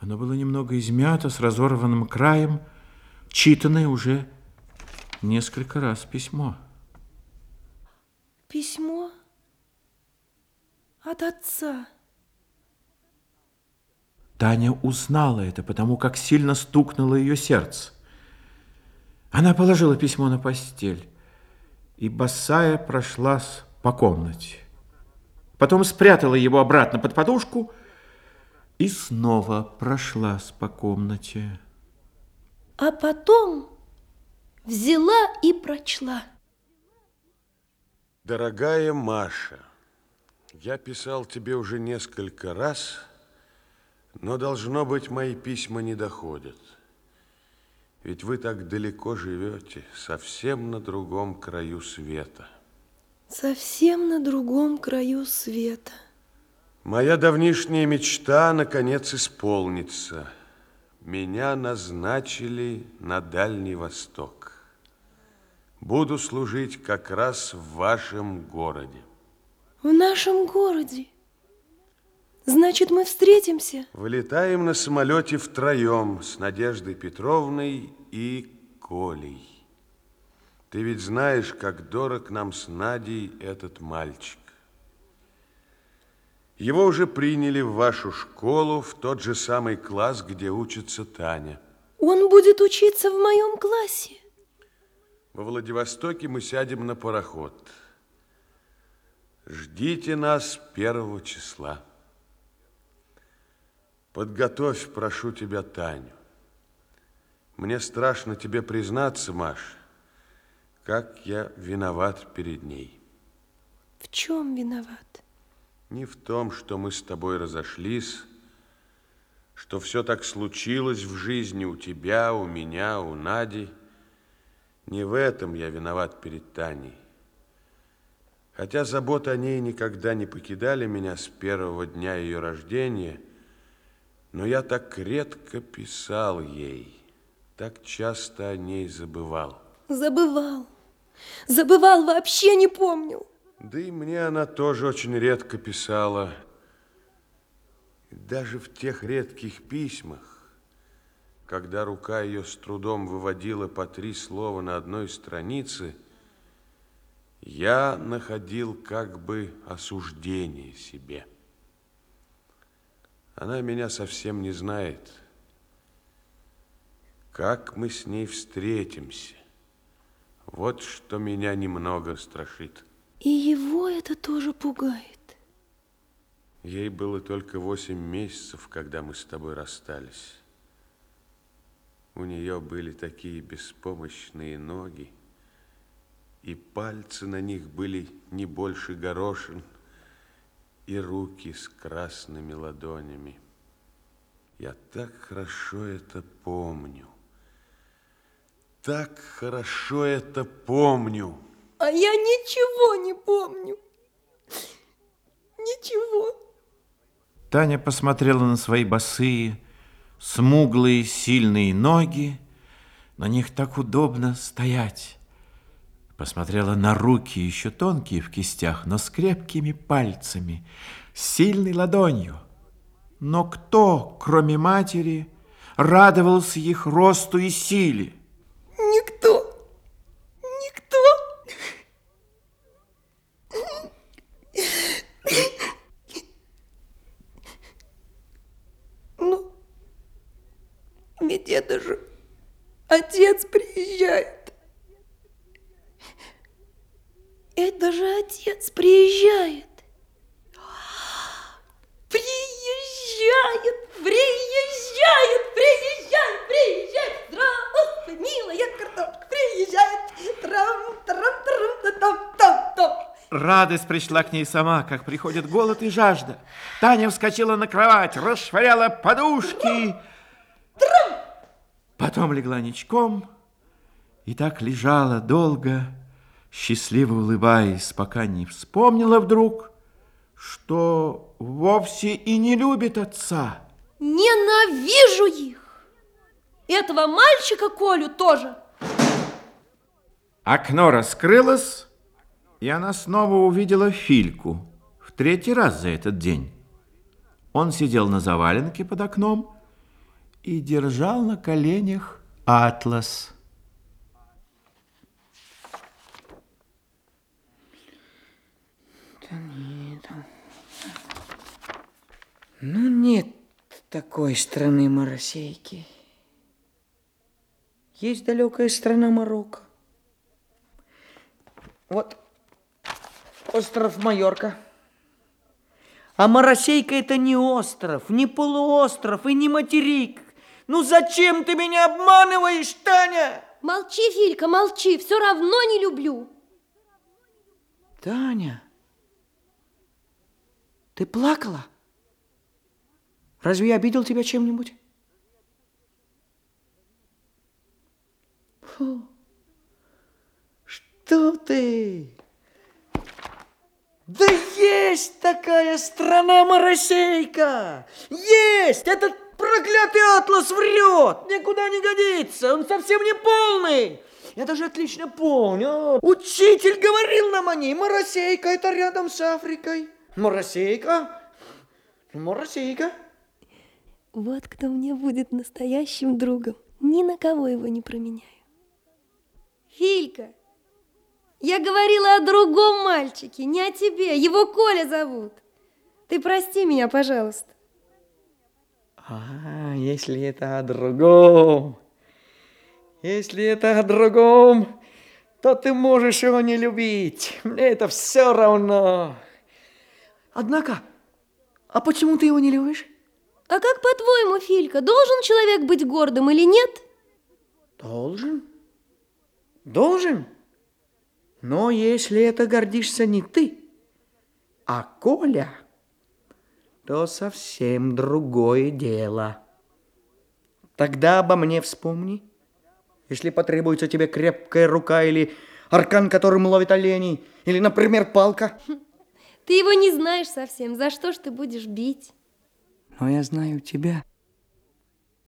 Оно было немного измято, с разорванным краем, читанное уже несколько раз письмо. Письмо от отца. Таня узнала это, потому как сильно стукнуло ее сердце. Она положила письмо на постель и босая прошлась по комнате. Потом спрятала его обратно под подушку и снова прошлась по комнате. А потом взяла и прочла. Дорогая Маша, я писал тебе уже несколько раз, но, должно быть, мои письма не доходят. Ведь вы так далеко живете, совсем на другом краю света. Совсем на другом краю света. Моя давнишняя мечта, наконец, исполнится. Меня назначили на Дальний Восток. Буду служить как раз в вашем городе. В нашем городе? Значит, мы встретимся? Вылетаем на самолете втроем с Надеждой Петровной и Колей. Ты ведь знаешь, как дорог нам с Надей этот мальчик. Его уже приняли в вашу школу, в тот же самый класс, где учится Таня. Он будет учиться в моем классе? Во Владивостоке мы сядем на пароход. Ждите нас первого числа. Подготовь, прошу тебя, Таню. Мне страшно тебе признаться, Маш, как я виноват перед ней. В чем виноват? Не в том, что мы с тобой разошлись, что все так случилось в жизни у тебя, у меня, у Нади. Не в этом я виноват перед Таней. Хотя заботы о ней никогда не покидали меня с первого дня ее рождения – но я так редко писал ей, так часто о ней забывал. Забывал. Забывал, вообще не помнил. Да и мне она тоже очень редко писала. Даже в тех редких письмах, когда рука ее с трудом выводила по три слова на одной странице, я находил как бы осуждение себе. Она меня совсем не знает. Как мы с ней встретимся? Вот что меня немного страшит. И его это тоже пугает. Ей было только восемь месяцев, когда мы с тобой расстались. У нее были такие беспомощные ноги, и пальцы на них были не больше горошин, и руки с красными ладонями. Я так хорошо это помню. Так хорошо это помню. А я ничего не помню. Ничего. Таня посмотрела на свои босые, смуглые, сильные ноги. На них так удобно стоять. Посмотрела на руки, еще тонкие в кистях, но с крепкими пальцами, с сильной ладонью. Но кто, кроме матери, радовался их росту и силе? Ведь это же отец приезжает. Это же отец приезжает. Приезжает, приезжает, приезжает, приезжает. Здравствуй, милая картошка, приезжает. Трам, трам, трам, там, там, там. Радость пришла к ней сама, как приходит голод и жажда. Таня вскочила на кровать, расшвыряла подушки. Потом легла ничком и так лежала долго, счастливо улыбаясь, пока не вспомнила вдруг, что вовсе и не любит отца. Ненавижу их. Этого мальчика Колю тоже. Окно раскрылось, и она снова увидела Фильку в третий раз за этот день. Он сидел на заваленке под окном и держал на коленях атлас. Ну, нет такой страны Моросейки. Есть далекая страна Марокко. Вот остров Майорка. А Моросейка это не остров, не полуостров и не материк. Ну зачем ты меня обманываешь, Таня? Молчи, Филька, молчи, все равно не люблю. Таня, ты плакала? Разве я обидел тебя чем-нибудь? Фу. Что ты? Да есть такая страна Моросейка! Есть! Этот проклятый атлас врет! Никуда не годится! Он совсем не полный! Я даже отлично понял. Учитель говорил нам о ней. Моросейка это рядом с Африкой. Моросейка? Моросейка? Вот кто мне будет настоящим другом. Ни на кого его не променяю. Филька, я говорила о другом мальчике, не о тебе. Его Коля зовут. Ты прости меня, пожалуйста. А, если это о другом, если это о другом, то ты можешь его не любить. Мне это все равно. Однако, а почему ты его не любишь? А как по-твоему, Филька, должен человек быть гордым или нет? Должен. Должен. Но если это гордишься не ты, а Коля, то совсем другое дело. Тогда обо мне вспомни. Если потребуется тебе крепкая рука или аркан, которым ловит оленей, или, например, палка. Ты его не знаешь совсем. За что ж ты будешь бить? Но я знаю тебя.